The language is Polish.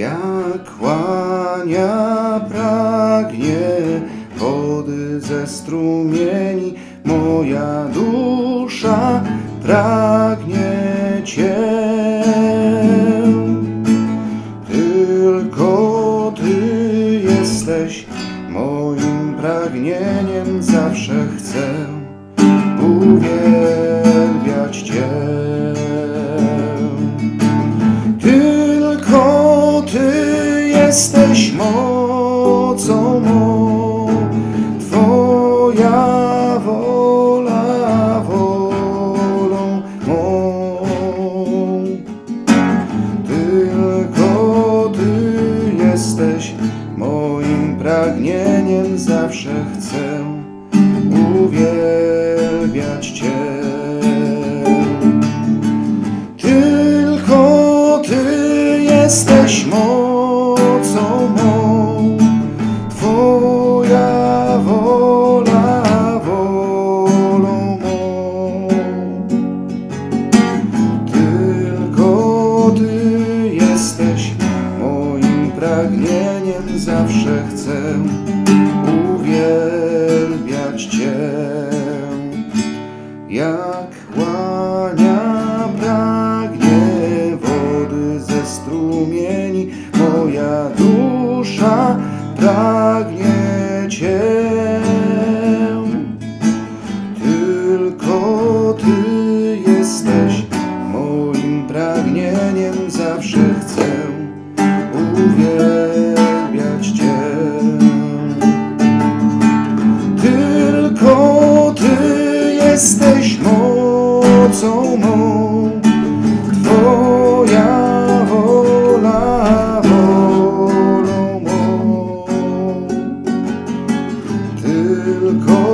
jak łania pragnie wody ze strumieni, moja dusza pragnie Cię. Tylko Ty jesteś moim pragnieniem, zawsze chcę uwielbiać jesteś mocą mą, Twoja wola wolą mą. Tylko Ty jesteś moim pragnieniem, zawsze chcę uwielbiać Cię. Jesteś mocą zawsze chcę uwielbiać Cię. Jak łania pragnie wody ze strumieni, moja dusza pragnie Cię. Tylko Ty jesteś moim pragnieniem, zawsze chcę uwielbiać mocą mą, Twoja wola wolą mą. Tylko